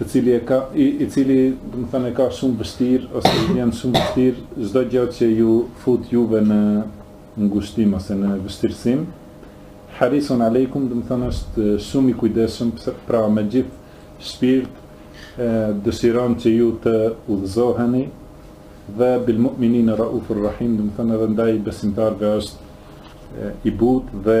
i cili e ka, i, i cili domethënë e ka shumë vështirë ose i vjen shumë vështirë çdo gjë që ju fut juve në ngushtim ose në vështirësim harisun alejkum domethënë është shumë i kujdesshëm pra me gjithë shpirt e dëshiron që ju të udhëzoheni dhe bil mu'minin raufur rahim domethënë edhe ndaj besimtarëve është i butë dhe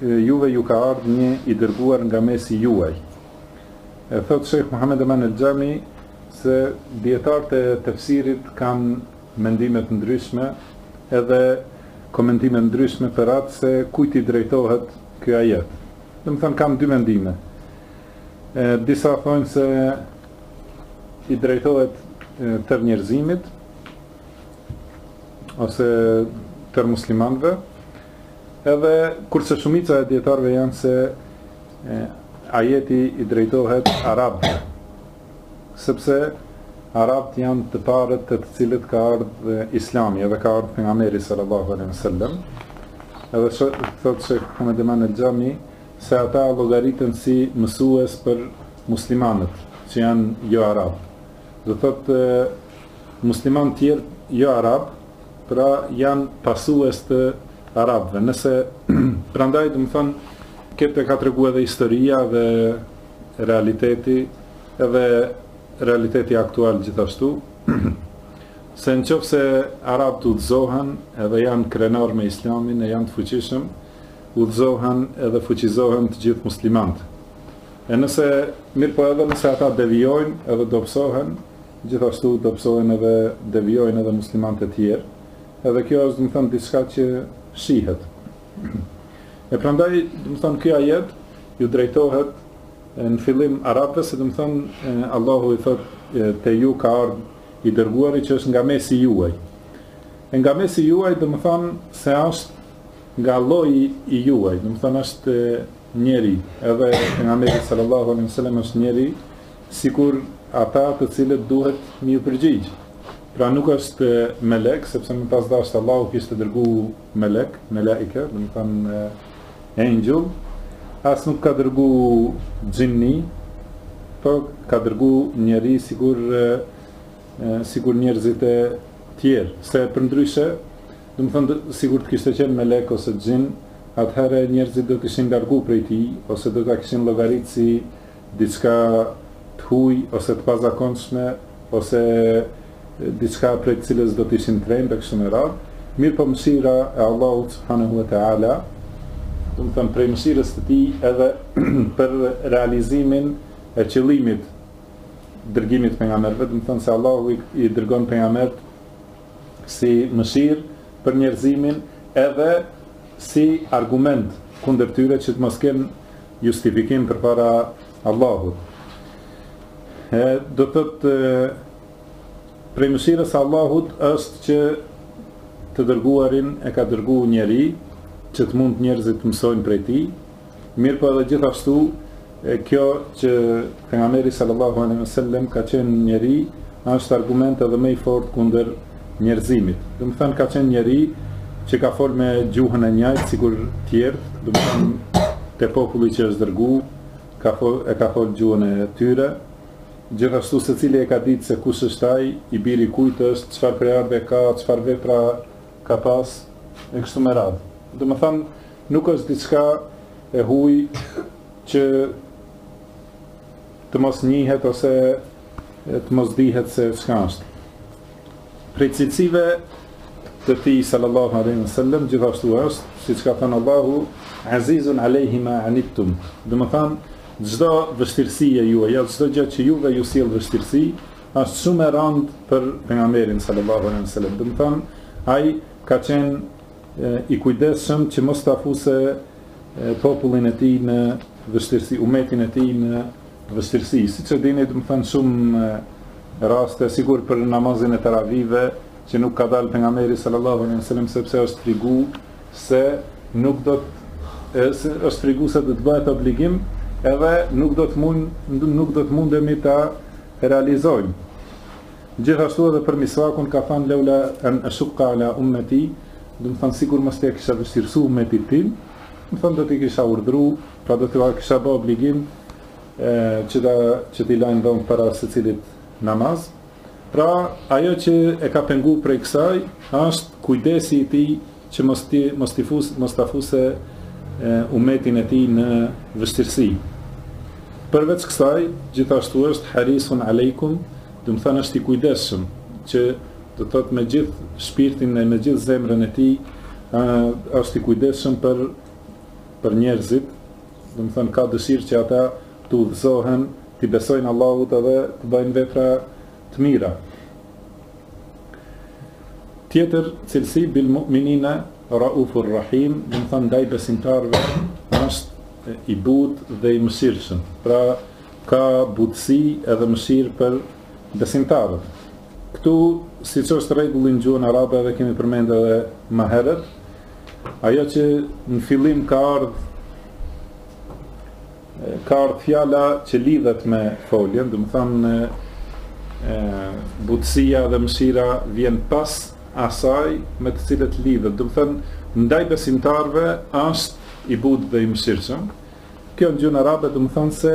juve ju ka ardhë një i dërguar nga mesi juaj. E thot Sheikh Muhammed Eman El Xhami se dijetarët e tefsirit kanë mendime të ndryshme edhe komentime të ndryshme për atë se kujt i drejtohet ky ajet. Domethënë kanë dy mendime. E, disa thonë se i drejtohet tërë njerëzimit ose tërë muslimanëve Edhe kurse shumica e dijetarëve janë se ajeti i drejtohet arabëve, sepse arabët janë të parët te të cilët ka ardhë islami, edhe ka ardhë pejgamberi sallallahu alaihi wa sallam, edhe siç thotë Sheikh Muhammed Eman Xhami, se ata llogariten si mësues për muslimanët, që janë jo arabë. Do thotë, muslimanët tjerë jo arabë, Pra janë pasues të arabëve. Nëse prandaj domethënë këtë ka treguar edhe historia dhe realiteti edhe realiteti aktual gjithashtu se në qoftë se arabët udhëzohen edhe janë krenarë me islamin e janë të fuqishëm udhëzohen edhe fuqizohen të gjithë muslimanët e nëse mirëpo edhe nëse ata devijojnë edhe dobësohen Gjithashtu dobësohen edhe devijojnë edhe muslimanët e tjerë, edhe kjo është domethënë diçka që shihet. E prandaj domethënë ky ajet ju drejtohet në fillim arabëve se domethënë Allahu i thotë te ju ka ardhur i dërguari që është nga mesi juaj. E nga mesi juaj domethënë se është nga lloji i juaj, domethënë është njeri, edhe pejgamberi sallallahu alaihi wa sallam është njeri, sikur ata të cilët duhet m'iu përgjigj. Pra nuk është melek, sepse me pas dashtë Allahu kishte dërgu melek, melaike, domethënë engjëll, as nuk ka dërgu xhinni, po ka dërgu njeri sikur, sikur njerëzit e tjerë, se përndryshe, domethënë sikur të kishte qenë melek ose xhin, atëherë njerëzit do të ishin largu prej tij, ose do ta kishin llogaritë si diçka të huj ose të pazakonshme ose diçka prej të cilës do të ishin trembë e kështu me radhë, mirëpo mëshira e Allahut subhanehu ve teala, domethënë prej mëshirës së tij edhe për realizimin e qëllimit dërgimit të pejgamberëve, domethënë se Allahu i dërgon pejgamberët si mëshirë për njerëzimin edhe si argument kundër tyre që të mos kenë justifikim përpara Allahut. E do të thotë prej mëshirës së Allahut është që të dërguarin e ka dërgu njeri që të mund njerëzit të mësojnë prej tij. Mirëpo edhe gjithashtu e kjo që pejgamberi sallallahu alejhi ve sellem ka qenë njeri është argument edhe më i fortë kundër njerëzimit domethën ka qenë njeri që ka fol me gjuhën e njajtë sikur tjerët domethën te populli që është dërgu ka fol e ka fol gjuhën e tyre gjithashtu secili e ka ditë se kush është ai i biri kujt është çfarë prejardhje ka çfarë vepra ka pas e kështu me radhë domethën nuk është diçka e huj që të mos njihet ose e të mos dihet se çka është. Prej cilësive të tij sallallahu alaihi wa sallam gjithashtu është, siç ka thënë Allahu, azizun alejhi ma anittum. Domethanë, çdo vështirësi e juaja, çdo gjë që juve ju sjell vështirësi, është shumë e randë për pejgamberin sallallahu alaihi wa sallam. Domethanë, ai ka qenë e, i kujdesshëm që mos ta fuse popullin e tij në vështirësi, umetin e tij në Vështirësi, siç e dini domethënë shumë raste sikur për namazin e teravive që nuk ka dalë pejgamberi sallallahu alaihi wasallam sepse është frigu se nuk do të është frigu se do të bëhet obligim edhe nuk do të mund nuk do të mundemi ta realizojmë. Gjithashtu edhe për misvakun ka thënë Leula en eshukka ala ummati, domethënë sikur mos ta kisha vështirësu umetin tim, domethënë do t'i kisha urdhëru, pra do t'i kisha bë obligim e që ta që t'i lajnë dhëmbët para secilit namaz. Pra, ajo që e ka pengu prej kësaj, është kujdesi i tij që mos t'i, mos t'i fus, mos ta fuse e, umetin e tij në vështirësi. Përveç kësaj, gjithashtu është harisun alejkum, domethënë është i kujdesshëm, që do të thotë me gjithë shpirtin e me gjithë zemrën e tij, është i kujdesshëm për, për njerëzit, Domethënë ka dëshirë që ata të udhëzohen, t'i besojnë Allahut edhe të bëjnë vepra të mira. Tjetër cilësi bil mu'minina raufur rahim, domethënë ndaj besimtarëve është i butë dhe i mëshirshëm. Pra ka butësi edhe mëshirë për besimtarët. Këtu, siç është rregulli në gjuhën arabe dhe kemi përmendur edhe më herët, Ajo që në fillim ka ardhë ka ardhë fjala që lidhet me foljen, domethënë butësia dhe mëshira vjen pas asaj me të cilën lidhet. Domethënë, ndaj besimtarëve është i butë dhe i mëshirshëm. Kjo në gjuhën arabe domethënë se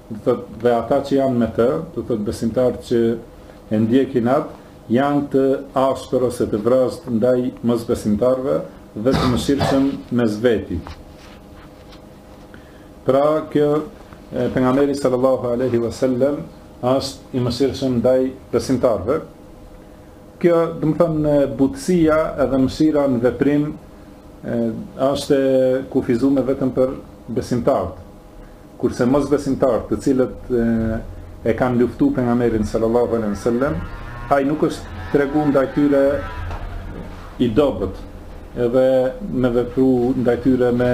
do thot dhe ata që janë me të, do thot besimtarët që e ndjekin atë, janë të ashpër ose të vrazhdë ndaj mosbesimtarëve dhe të mëshirshëm mes veti. Pra kjo pejgamberi sallallahu alaihi wasallam është i mëshirshëm ndaj besimtarëve. Kjo, domethënë, butësia edhe mëshira në veprim është kufizuar vetëm për besimtarët. Kurse mosbesimtarët të cilët e kanë luftu Pejgamberin sallallahu alejhi ve sellem, ai nuk është tregu ndaj tyre i dobët, edhe me vepru ndaj tyre me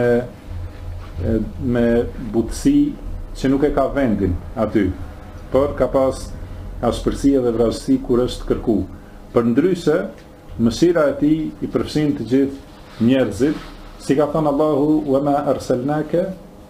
me butësi që nuk e ka vendin aty, por ka pas ashpërsi edhe vrazhdësi kur është kërku. Përndryshe, mëshira e tij i përfshin të gjithë njerëzit, si ka thënë Allahu: "Wa ma arselnake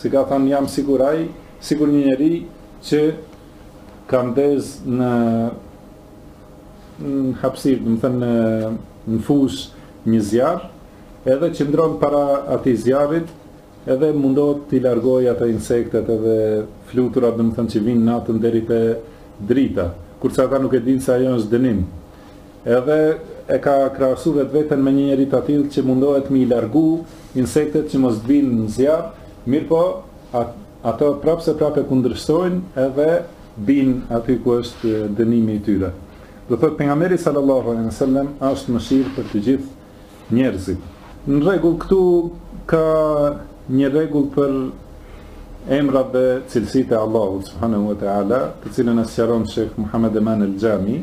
Si ka thënë jam sikur ai, sikur një njeri që ka ndez në në hapësirë, domethënë në në fushë një zjarr, edhe qëndron para atij zjarrit, edhe mundohet t'i largojë ato insektet edhe fluturat, domethënë që vijnë natën deri te drita, kurse ata nuk e dinë se ajo është dënim. Edhe e ka krahasu vetveten me një njeri të tillë që mundohet me i largu insektet që mos të bijnë në zjarr, mirëpo ato prapë se prapë e kundërshtojnë edhe bijnë aty ku është dënimi i tyre. Do thotë pejgamberi sallallahu alejhi ve sellem është mëshirë për të gjithë njerëzit. Në rregull këtu ka një rregull për emrat dhe cilësitë e Allahut subhanahu wa taala, të cilën e sqaron Sheikh Muhammed Eman el-Jami,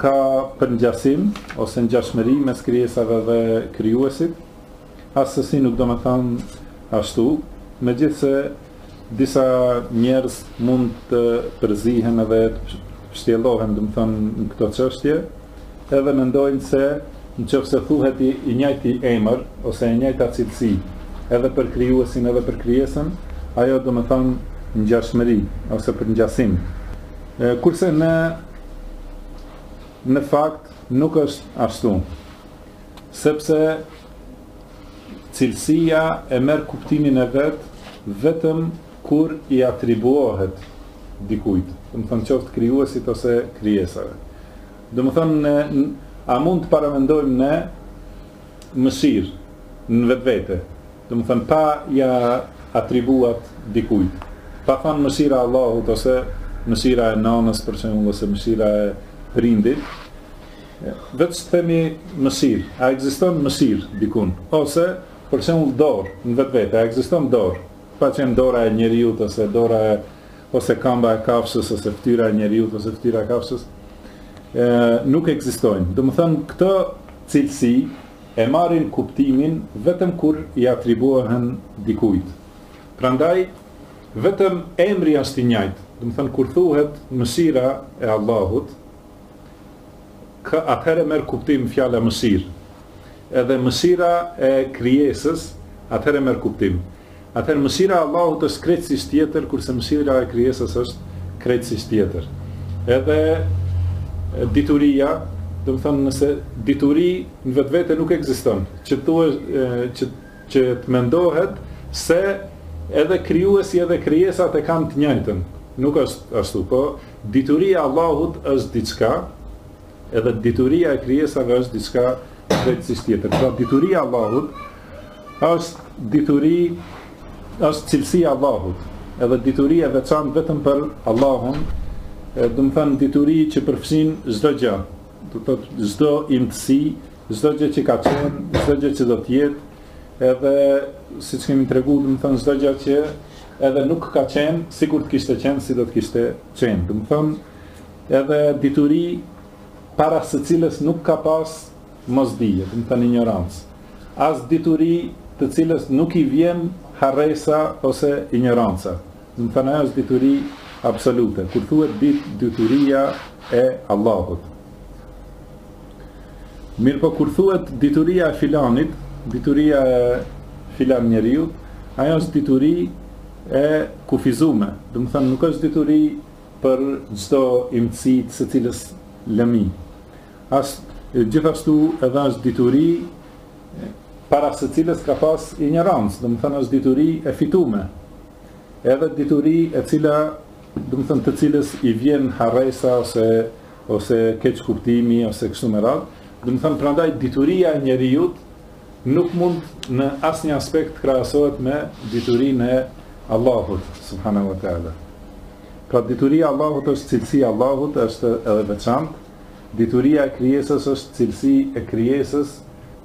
Ka përngjasim ose ngjashmëri mes krijesave dhe Krijuesit? Asesi nuk domethënë ashtu, megjithëse disa njerëz mund të përzihen edhe të pshtjellohen, domethënë në këto çështje, edhe mendojnë se në qoftë se thuhet i, i njajti emër ose e njajta cilësi edhe për Krijuesin edhe për krijesën, ajo domethënë ngjashmëri ose përngjasim. Kurse në në fakt nuk është ashtu. Sepse cilësia e merr kuptimin e vet vetëm kur i atribuohet dikujt, domethonë qoftë krijuesit ose krijesave. Domethonë a mund të paramendojmë ne mëshirë në vetvete, domethënë pa ia atribuat dikujt, pa thënë mëshira e Allahut ose mëshira e nanës për shembull ose mëshira e prindit, veç themi mëshirë, a ekziston mëshirë dikun ose për shembull dorë në vetvete, a ekziston dorë, pa qenë dora e njeriut ose dora e ose kamba e kafshës ose ftyra e njeriut ose ftyra e kafshës e, nuk ekzistojnë. Domethënë këto cilësi e marrin kuptimin vetëm kur i atribuohen dikujt. Prandaj vetëm emri është i njajtë. Domethënë kur thuhet mëshira e Allahut, Kë atëherë merr kuptim fjala mëshirë. Edhe mëshira e krijesës atëherë merr kuptim. Atëherë mëshira e Allahut është krejtësisht tjetër, kurse mëshira e krijesës është krejtësisht tjetër. Edhe dituria, domethonë nëse dituri në vetvete nuk ekziston, që thua që që të mendohet se edhe krijuesi edhe krijesat e kanë të njëjtën. Nuk është ashtu, po Dituria e Allahut është diçka, edhe dituria e krijesave është diçka krejtësisht tjetër. Pra dituria e Allahut është dituri është cilësi e Allahut, edhe dituri e veçantë vetëm për Allahun, domethënë dituri që përfshin çdo gjë, do të thotë çdo imtësi, çdo gjë që ka qenë, çdo gjë që do të jetë, edhe siç kemi treguar, domethënë çdo gjë që edhe nuk ka qenë sikur të kishte qenë si do të kishte qenë. Domethonë edhe dituri para së cilës nuk ka pas mosdije, domethonë injorancë. As dituri të cilës nuk i vjen harresa ose injoranca. Domethonë ajo është dituri absolute. Kur thuhet dit dituria e Allahut. Mirëpo kur thuhet dituria e filanit, dituria e filan njeriu, ajo është dituri e kufizume. Domethënë nuk është dituri për çdo imtësi të së cilës lëmi. Gjithashtu edhe është dituri para së cilës ka pas injorancë, domethënë është dituri e fitume. Edhe dituri e cila domethënë të cilës i vjen harresa ose ose keqkuptimi ose kështu me radhë, domethënë prandaj dituria e njeriut nuk mund në asnjë aspekt krahasohet me diturinë e Allahut subhanahu wa taala. Pra dituria e Allahut është cilësi e Allahut, është e veçantë. Dituria e krijesës është cilësi e krijesës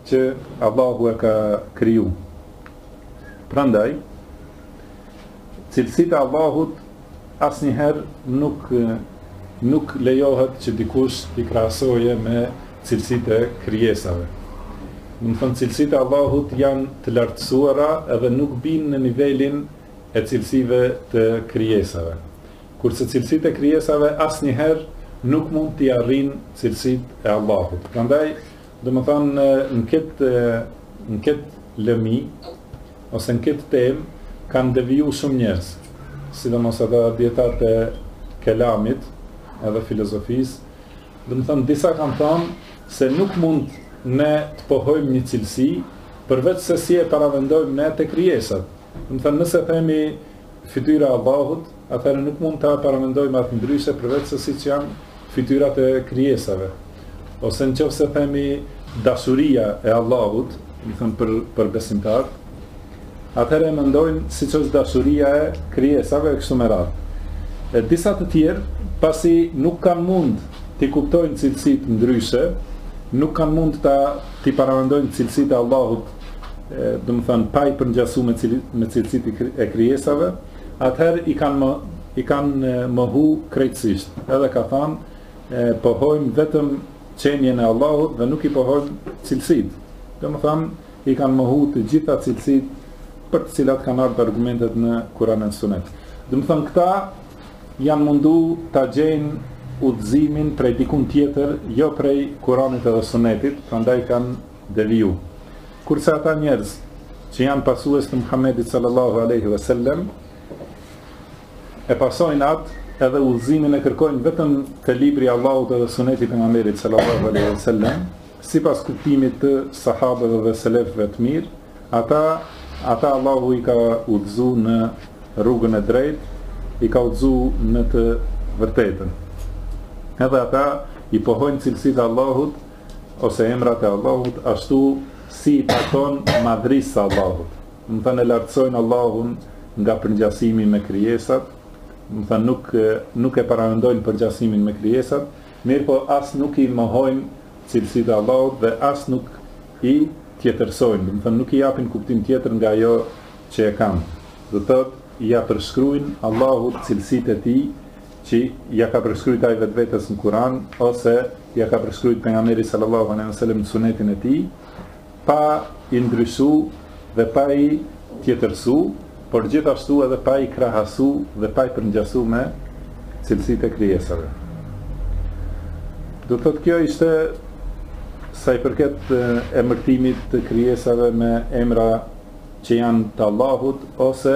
që Allahu e ka kriju. Prandaj, Cilësitë e Allahut asnjëherë nuk nuk lejohet që dikush t'i krahasoje me cilësitë e krijesave. Domethënë, cilësitë e Allahut janë të lartësuara edhe nuk binë në nivelin e cilësive të krijesave. Kurse cilësitë e krijesave asnjëherë nuk mund t'i arrin cilësitë e Allahut. Prandaj, domethënë, në këtë, në këtë lëmi, ose në këtë temë kanë deviju shumë njerëz, sidomos edhe dijetarët e kelamit, edhe filozofisë, domethënë, disa kanë thënë se nuk mund ne të pohojmë një cilësi, përveç se si e paramendojmë ne te krijesat. Domethënë, nëse themi fytyra e Allahut, atëherë nuk mund ta paramendojmë atë ndryshe përveçse siç janë fytyrat e krijesave. Ose në qofë se themi dashuria e Allahut, të themi për, për besimtar, atëherë e mendojnë siç është dashuria e krijesave e kështu me radhë. E disa të tjerë, pasi nuk kanë mund t'i kuptojnë cilësit ndryshe, nuk kanë mund ta, t'i paramendojnë cilësit e Allahut domethënë pa i përngjasu me cili me cilësit e krijesave, atëherë i kanë më i kanë mohu krejtësisht. Edhe kanë thënë e pohojmë vetëm qenien e Allahut dhe nuk i pohojmë cilësit. Domethënë i kanë mohu të gjitha cilësit për të cilat kanë ardhë argumentet në Kur'an e Sunet. Domethënë këta janë mundu ta gjejnë udhëzimin prej dikun tjetër, jo prej Kur'anit dhe Sunetit, prandaj kanë deviju. Kurse ata njerëz që janë pasues të Muhammedit sallallahu alaihi wasallam e pasojnë atë edhe udhëzimin e kërkojnë vetëm te libri i Allahut dhe suneti i pejgamberit sallallahu alaihi wasallam, sipas kuptimit të sahabëve dhe selefëve të mirë, ata ata Allahu i ka udhëzu në rrugën e drejtë, i ka udhëzu në të vërtetën. Edhe ata i pohojnë cilësitë e Allahut ose emrat e Allahut ashtu si i takon madhërisë së Allahut. Domethënë e lartësojnë Allahun nga përngjasimi me krijesat, domethënë nuk nuk e paramendojnë përngjasimin me krijesat, mirëpo as nuk i mohojnë cilësitë e Allahut dhe as nuk i tjetërsojnë, domethënë nuk i japin kuptim tjetër nga ajo që e kanë. Do të thotë ia përshkruajnë Allahut cilësitë e tij që ia ka përshkrujt ai vetvetes në Kuran ose ia ka përshkrujt pejgamberi sallallahu alejhi wasallam në sunetin e tij pa i ndryshu dhe pa i tjetërsu por gjithashtu edhe pa i krahasu dhe pa i përngjasu me cilësitë e krijesave do thotë kjo ishte sa i përket emërtimit të krijesave me emra që janë të Allahut ose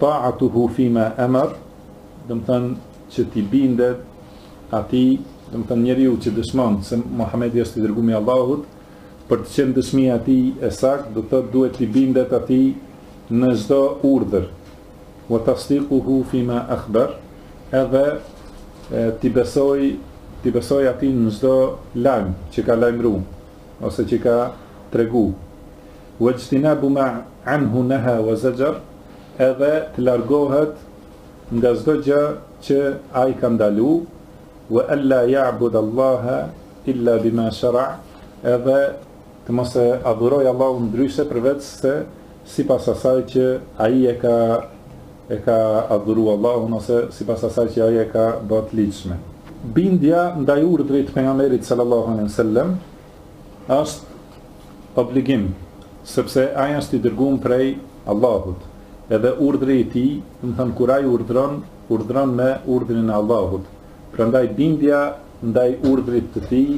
Ta'atuhu fima amar, domethënë që t'i bindet atij, domethënë njeriu që dëshmon se Muhamedi është i dërgumi i Allahut, për të qenë dëshmia e tij e saktë, do të thotë duhet t'i bindet atij në çdo urdhër. Wa tasdiquhu fima akhbar, edhe t'i besojë t'i besojë atij në çdo lajm që ka lajmëru ose që ka tregu. Wajtinabu ma anhu naha wa zajar edhe të largohet nga çdo gjë që ai ka ndalu, wa alla ya'buda Allaha illa bima shara edhe të mos e adhurojë Allahun ndryshe përveç se sipas asaj që ai e ka e ka adhuru Allahun ose sipas asaj që ai e ka ba të ligjshme. Bindja ndaj urdhrit të Pejgamberit sallallahu alejhi ve sellem Është obligim, sepse ai është i dërgum prej Allahut, edhe urdhri i tij, domethënë kur ai urdhëron, urdhëron me urdhrin e Allahut. Prandaj bindja ndaj urdhrit të tij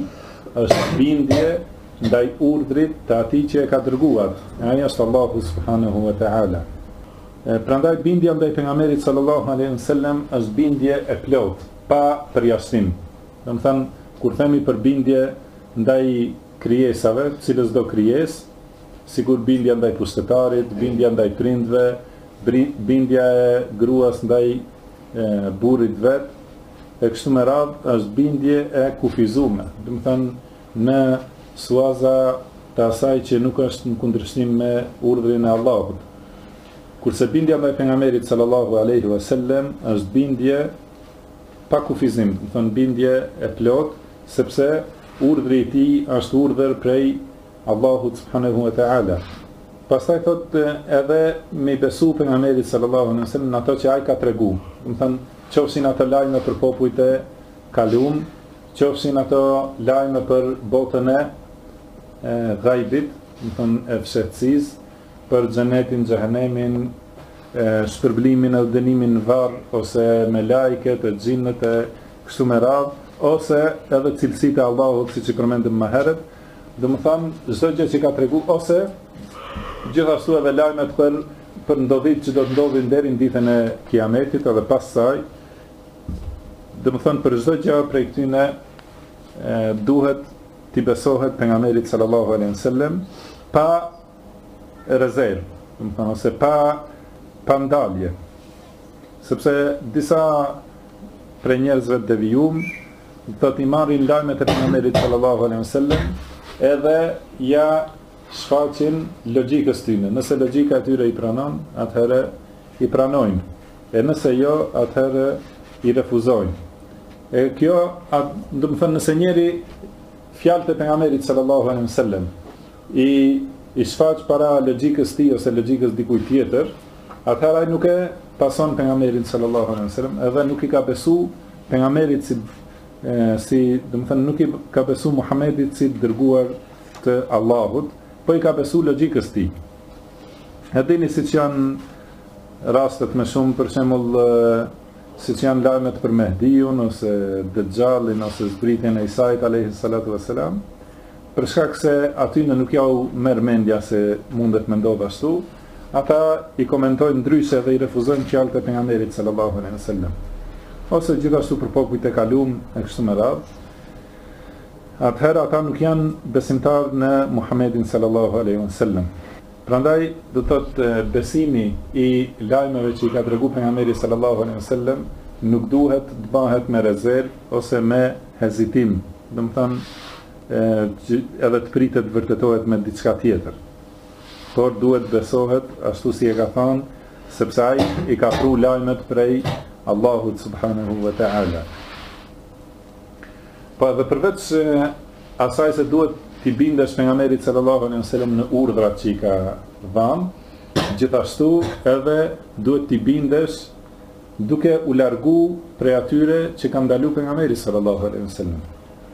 është bindje ndaj urdhrit të atij që e ka dërguar. Ai është Allahu subhanahu wa taala. Prandaj bindja ndaj pejgamberit sallallahu alaihi wasallam është bindje e plotë, pa përjashtim. Domethënë, kur themi për bindje ndaj krijesave, cilësdo krijesë, sikur bindja ndaj pushtetarit, bindja ndaj prindëve, bindja e gruas ndaj burrit të vet, e kështu me radhë, është bindje e kufizuar, domethënë në suaza të asaj që nuk është në kundërshtim me urdhrin e Allahut. Kurse bindja ndaj pejgamberit sallallahu alaihi wasallam është bindje pa kufizim, domethonë bindje e plotë, sepse urdhri i tij është urdhër prej Allahut subhanehu ve teala. Pastaj thotë edhe me besu pejgamberit sallallahu alaihi wasallam në ato që ai ka tregu. Domethonë qofshin ato lajme për popujt e kalum, qofshin ato lajme për botën e gajbit, domethonë e fshehtësisë, për xhenetin, xhehenemin, shpërblimin edhe dënimin në varr ose melajket e xhinët e kështu me radhë ose edhe cilësitë e Allahut siç i përmendëm më herët domethonë çdo gjë që ka tregu ose gjithashtu edhe lajmet për për ndodhitë që do të ndodhin deri në ditën e Kiametit edhe pas saj domethonë për çdo gjë prej këtyne duhet t'i besohet pejgamberit sallallahu alejhi wasallam pa rezervë, domethënë ose pa pa ndalje. Sepse disa prej njerëzve të devijum i marrin lajmet e pejgamberit sallallahu alaihi wasallam edhe ia shfaqin logjikës tyne. Nëse logjika e tyre i pranon, atëherë i pranojnë. E nëse jo, atëherë i refuzojnë. E kjo, domethonë nëse njeri fjalët e pejgamberit sallallahu alaihi wasallam i i shfaq para logjikës tij ose logjikës dikujt tjetër, atëherë ai nuk e pason pejgamberin sallallahu alaihi wasallam, edhe nuk i ka besu pejgamberit si si, domethënë nuk i ka besu Muhamedit si dërguar të Allahut, po i ka besu logjikës tij. E dini siç janë rastet me shumë, për shembull, siç janë lajmet për Mehdiun ose Dejjalin ose zbritjen e Isait alayhi salatu wasalam, Për shkak se atyne nuk ua merr mendja se mundet me ndodhë ashtu, ata i komentojnë ndryshe dhe i refuzojnë fjalët e Pejgamberit sallallahu alejhi ve sellem. Ose gjithashtu për popujt e kalumë e kështu me radhë, atëherë ata nuk janë besimtarë në Muhammedin sallallahu alaihi wasallam. Prandaj do të thotë besimi i lajmeve që i ka treguar pejgamberi sallallahu alaihi wasallam nuk duhet të bëhet me rezervë ose me hezitim. Domethonë edhe të pritet të vërtetohet me diçka tjetër. Por duhet besohet ashtu si e ka thënë, sepse ai i ka pru lajmet prej Allahut subhanahu wa taala. Po edhe përveç se asaj se duhet t'i bindesh pejgamberit sallallahu alaihi wasallam në urdhrat që i ka dhënë, gjithashtu edhe duhet t'i bindesh duke u largu prej atyre që ka ndalu pejgamberi sallallahu alaihi wasallam.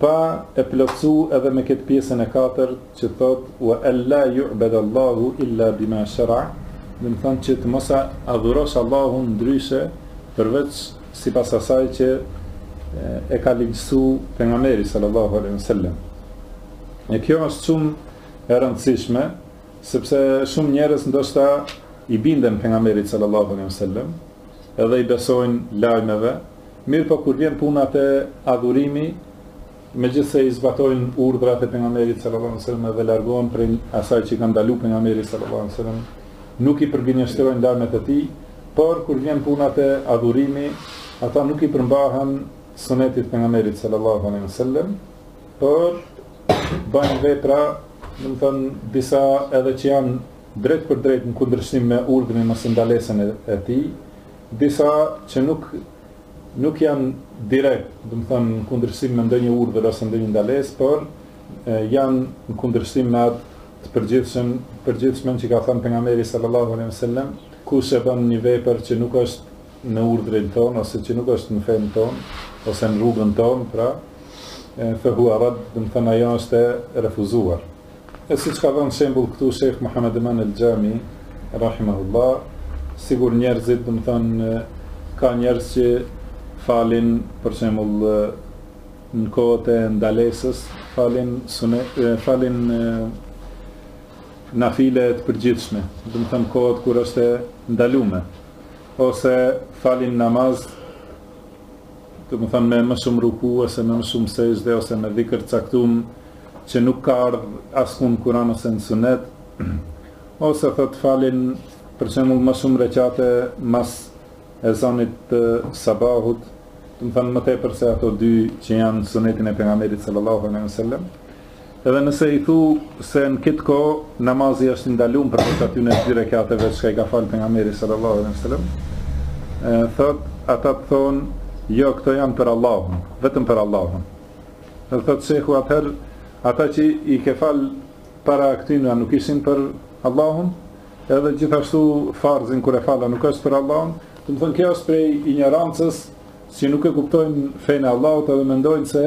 Pa e plotsu edhe me ketë pjesën e katërt që thot wa ella yu'bad Allahu illa bima shara, domethënë që të mos e adhurosh Allahun ndryshe përveç sipas asaj që e ka ligjësu pejgamberi sallallahu alaihi wasallam. E kjo është shumë e rëndësishme sepse shumë njerëz ndoshta i binden pejgamberit sallallahu alaihi wasallam edhe i besojnë lajmeve Mirëpo kur vjen puna te adhurimi, megjithëse i zbatojnë urdhrat e Pejgamberit sallallahu alejhi ve sellem dhe largohen prej asaj që i ka ndaluar Pejgamberi sallallahu alejhi ve sellem, nuk i përgënjeshtrojnë lajmet e tij, por kur vjen puna te adhurimi, ata nuk i përmbahen sunetit të Pejgamberit sallallahu alejhi ve sellem, por bëjnë vepra, domethënë disa edhe që janë drejtpërdrejt në kundërshtim me urdhrin ose ndalesën e tij. Disa që nuk nuk janë direkt, domethënë në kundërshtim me ndonjë urdhër ose ndonjë ndalesë, por janë në kundërshtim me atë të përgjithshëm, përgjithshëm që ka thënë pejgamberi sallallahu alejhi wasallam, kush e bën një vepër që nuk është në urdhrin tonë ose që nuk është në fenë tonë ose në rrugën tonë, pra fa huwa radd, domethënë ajo është e refuzuar. E siç ka dhënë shembull këtu Shejh Muhamed Eman El Xhami, rahimehullah, sikur njerëzit, domethënë, ka njerëz që falin, për shembull, në kohët e ndalesës, falin sunet, falin nafile të përgjithshme, domethënë kohët kur është e ndalume, ose falin namaz domethënë me më shumë ruku ose me më shumë sexhde ose me dhikër t'caktum që nuk ka ardh askun në Kur'an ose në Sunet ose thot falin për shembull më shumë rekate mas ezanit të sabahut domethënë më tepër se ato dy që janë sunetin e pejgamberit sallallahu alaihi wasallam Edhe nëse i thu se në këtë kohë namazi është i ndalum përveç atyre dy rekateve që i ka falë pejgamberi sallallahu alaihi wasallam, thot ata të thonë jo këto janë për Allahun, vetëm për Allahun. Dhe thot shehu atëherë ata që i ke falë para këtyre a nuk ishin për Allahun, edhe gjithashtu farzin kur e fal a nuk është për Allahun, domethënë kjo është prej injorancës që nuk e kuptojnë fenë e Allahut edhe mendojnë se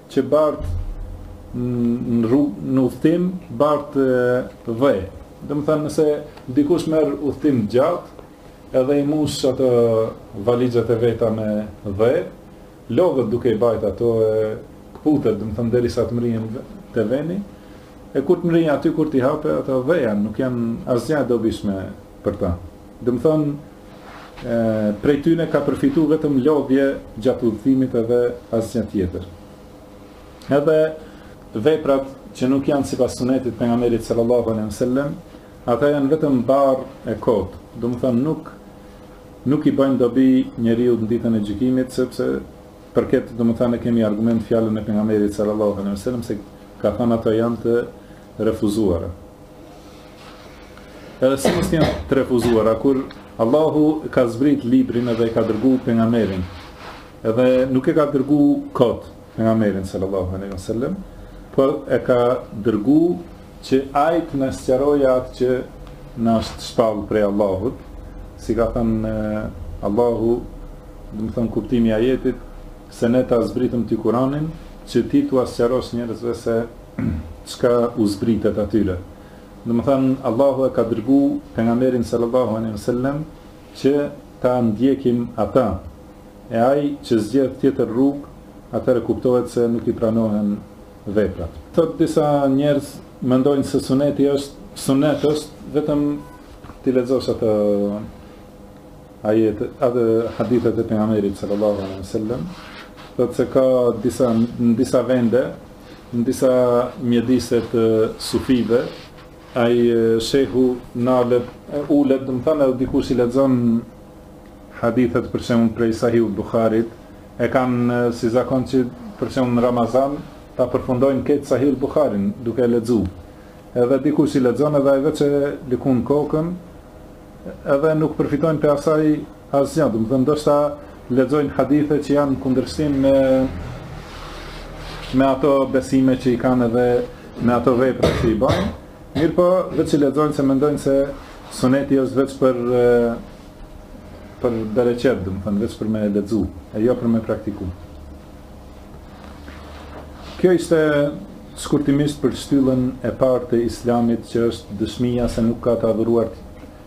që bart në rrugë në udhtim bart vë. Domethënë nëse dikush merr udhtim t'gjatë edhe i mush ato valixhat e veta me vë, lodhet duke i bajt ato e kputet, domethënë derisa të mrrin te veni. E kur të mrrin aty kur t'i hapë ato vë janë, nuk janë asgja e dobishme për ta. Domethënë, prej tyne ka përfitu vetëm lodhje gjatë udhëtimit edhe asgjë tjetër. Edhe veprat që nuk janë sipas sunetit të pejgamberit sallallahu alejhi dhe sellem, ata janë vetëm barrë e kotë. Domethënë nuk nuk i bëjnë dobi njeriut në ditën e gjykimit sepse për këtë domethënë kemi argument fjalën e pejgamberit sallallahu alejhi dhe sellem siç ka thënë ata janë të refuzuara. Edhe si mos janë të refuzuara kur Allahu ka zbrit librin edhe ka dërgu pejgamberin, edhe nuk e ka dërgu kot pejgamberin, sallallahu aleyhi wa sallam, por e ka dërgu që ai të na sqarojë atë që na është shpallë prej Allahut, si ka thënë Allahu, domethënë kuptimi i ajetit, se ne ta zbritëm ty Kuranin, që ti t'ua sqarosh njerëzve se çka u zbritet atyre. Dhe Domethënë, Allahu e ka dërgu Pejgamberin sal-Allahu alejhi ve sellem që ta ndjekim atë, e ai që zgjedh tjetër rrugë, atëherë kuptohet se nuk i pranohen veprat. Thotë disa njerëz mendojnë se suneti është, sunet është vetëm t'i lexosh atë ajet, atë hadithet e Pejgamberit sal-Allahu alejhi ve sellem, thotë se ka disa në disa vende Në disa mjedise të sufive, ai shehu nalet, ulet, domethënë edhe dikush i lexon hadithet për shembull prej Sahih Bukharit, e kanë si zakon që për shembull në Ramazan ta përfundojnë krejt Sahih Bukharin duke e lexu. Edhe dikush i lexon edhe ai veç e lëkun kokën, edhe nuk përfitojnë prej asaj Asgjë, domethënë ndoshta lexojnë hadithe që janë në kundërshtim me me ato besime që i kanë dhe me ato vepra që i bëjnë. Mirëpo veç e lexojnë se mendojnë se suneti është veç për për bereqet, domethënë, veç për me lexu, e jo për me praktiku. Kjo ishte shkurtimisht për shtyllën e partë të islamit që është dëshmija se nuk ka të adhuruar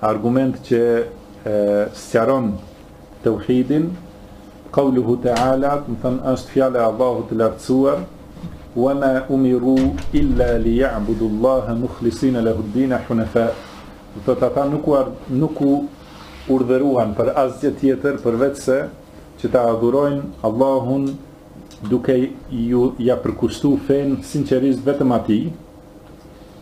Argument që e sqaron teuhidin, Kauluhu teala, domethënë është fjala e Allahut të lartësuar, Wa ma umiru illa liya'budullaha mukhlisina lahu'd-dina hunafa. Domethënë ata nuk u nuk u urdhëruan për asgjë tjetër përveçse që ta adhurojnë Allahun duke ju ja përkushtu fenë sinqerisht vetëm atij.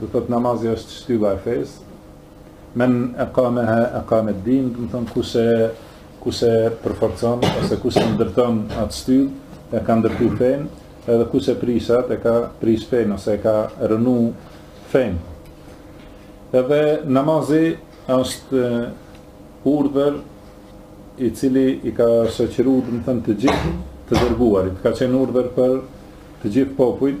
Do të thotë namazi është shtylla e fesë. Men e kame he e kame din, do të thonë kush e kush e përforcon ose kush e ndërton atë shtyllë e ka ndërtuar fenë, edhe kush e prish atë e ka prish fenë ose e ka rrënu fenë. Edhe namazi është urdhër i cili i ka shoqëruar do të thonë të gjithë të dërguarit, ka qenë urdhër për të gjithë popujt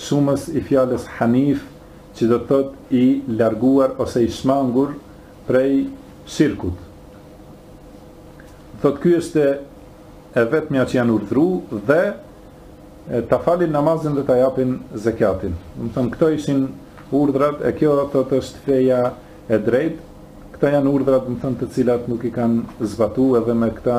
Shumës i fjalës Hanif, që do të thotë i larguar ose i shmangur prej shirkut. Thotë ky është e vetmja që janë urdhru dhe ta falin namazin dhe ta japin zekatin. Do të thonë këto ishin urdhrat e kjo thotë është feja e drejtë. Këto janë urdhrat, do të thonë të cilat nuk i kanë zbatuar edhe as këta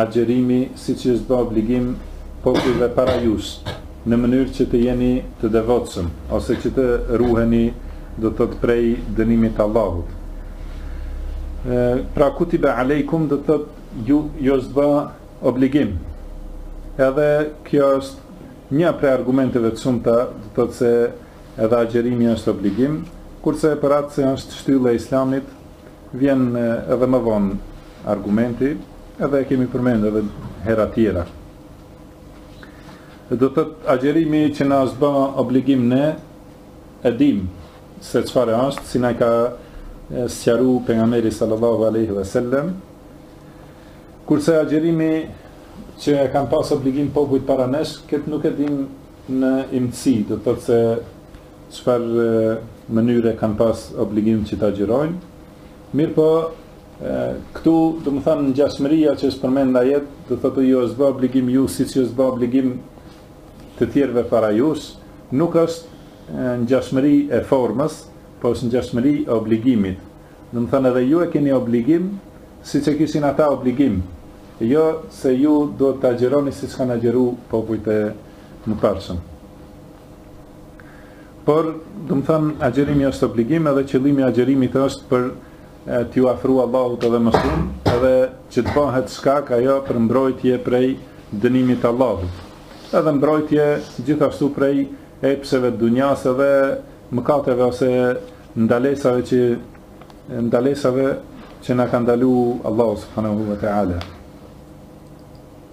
agjërimi siç ju është bë obligim popujve para jush, në mënyrë që të jeni të devotshëm, ose që të ruheni, do të thotë prej dënimit të Allahut. Pra kutiba alejkum do të thotë ju ju është bë obligim. Edhe kjo është një prej argumenteve të shumta, do të thotë se edhe agjërimi është obligim, kurse për atë se është shtyllë e Islamit, Vjen edhe më vonë argumenti, edhe e kemi përmendë edhe hera tjera. Do të thotë agjërimi që na është bë obligim neve, e dimë se çfarë është, si na ka sqaru Pejgamberi sallallahu aleyhi ve sellem, kurse agjërimi që e kanë pas obligim popujt para nesh, këtë nuk e dimë në imtësi, do të thotë se çfarë mënyre kanë pas obligim që të agjërojnë, mirëpo këtu domethanë ngjashmëria që është përmend në ajet, do të thotë ju është bë obligim ju, siç është bë obligim të tjerëve para jush, nuk është ngjashmëri e formës, po është ngjashmëri e obligimit. Domethanë edhe ju e keni obligim, siç e kishin ata obligim, jo se ju do të agjëroni siç kanë agjëru popujt e mëparshëm. Por, domethënë, agjërimi është obligim edhe qëllimi i agjërimit është për t'ju afru Allahut edhe më shumë, edhe që të bëhet shkak ajo për mbrojtje prej dënimit të Allahut. Edhe mbrojtje gjithashtu prej epseve të dunjas edhe mëkateve ose ndalesave që ndalesave që na ka ndalu Allahu subhanahu wa taala.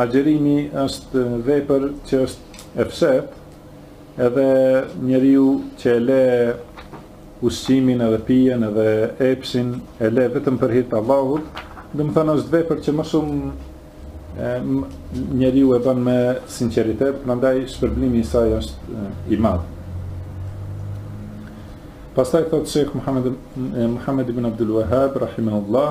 Agjërimi është vepër që është e fshehtë edhe njeriu që e le ushqimin edhe pijen edhe epshin e le vetëm për hir të Allahut, domethënë është vepër që më shumë e, njeriu e bën me sinqeritet, prandaj shpërblimi i saj është i madh. Pastaj thot Sheikh Muhammed ibn Abdul Wahhab rahimahullah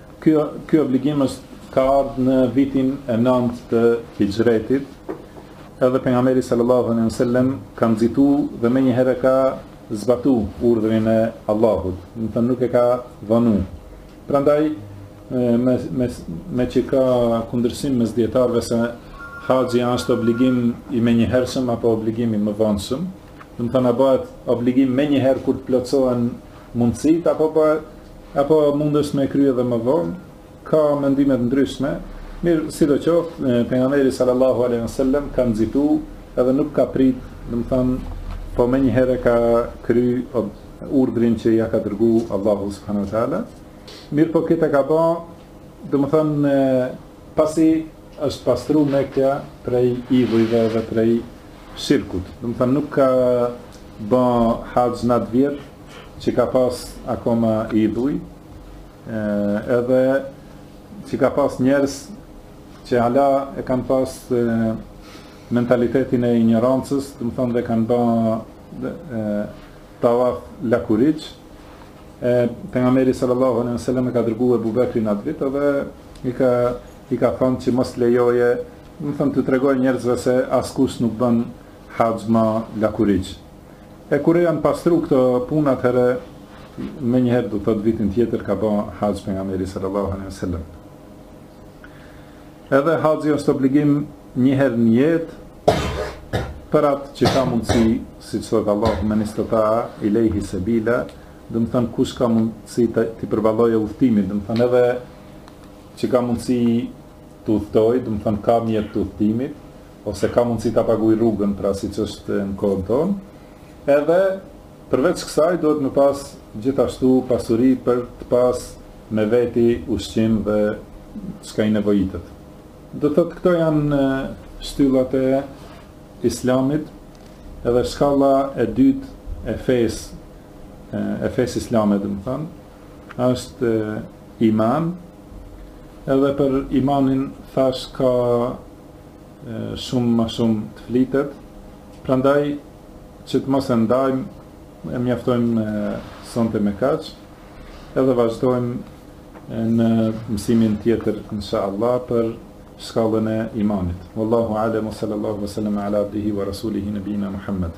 Ky ky obligim është ka ardh në vitin e nëntë të Hixhretit, edhe pejgamberi sallallahu alejhi ue sellem ka nxitu dhe menjëherë ka zbatu urdhrin e Allahut, do të thotë nuk e ka vonu. Prandaj me me meqë ka kundërshtim mes dijetarëve se haxhi është obligim i menjëhershëm apo obligim i mëvonshëm, Do të thotë bëhet obligim menjëherë kur të plotësohen mundësitë apo bëhet apo mundesh me krye dhe më vonë? Ka mendime të ndryshme. Mirë, sidoqoftë, pejgamberi sallallahu alejhi ue sellem ka nxitu edhe nuk ka prit, do të thotë, po menjëherë ka kry urdhrin që ja ka dërgu Allahu subhanahu wa taala. Mirë, po këtë ka bë, do të thotë, pasi është pastruar Mekka prej idhujve dhe prej shirkut, domethënë nuk ka ba haxh n'at vit që ka pas akoma idhuj, edhe që ka pas njerëz që hala e kanë pas e, mentalitetin e injorancës, domethënë dhe kanë ba e, tavaf lakuriq, e, pejgamberi sallallahu alejhi ue sellem e ka dërgu Ebu Bekrin atë vit, dhe i ka i ka thënë që mos lejoje, domethënë t'u tregojë njerëzve se askush nuk bën haxh më lakuriq. E kur e janë pastru këto punë atëherë menjëherë do të thotë vitin tjetër ka bë haxh pejgamberi sallallahu alaihi wasallam. Edhe haxhi është obligim një herë në jetë për atë që ka mundësi, siç thotë Allahu, menistata'a ilejhi sebila, domethënë kush ka mundësi të, të përballojë udhëtimin, domethënë edhe që ka mundësi të udhëtojë, do të thotë ka mjet të udhëtimit, ose ka mundësi ta paguajë rrugën, pra siç është në kohën tonë. Edhe përveç kësaj duhet me pas gjithashtu pasuri për të pas me veti ushqim dhe çka i nevojitet. Do thotë këto janë shtyllat e islamit edhe shkalla e dytë e fesë e fesë islame, domethënë, Është iman Edhe për imanin thash ka shumë ma shumë të flitet prandaj që të mos e ndajmë e mjaftojmë sonte me kaq edhe vazhdojmë në mësimin tjetër insha Allah për shkallën e imanit wallahu alem sallallahu wasallam ala abdihi wa rasulihi nabina muhammed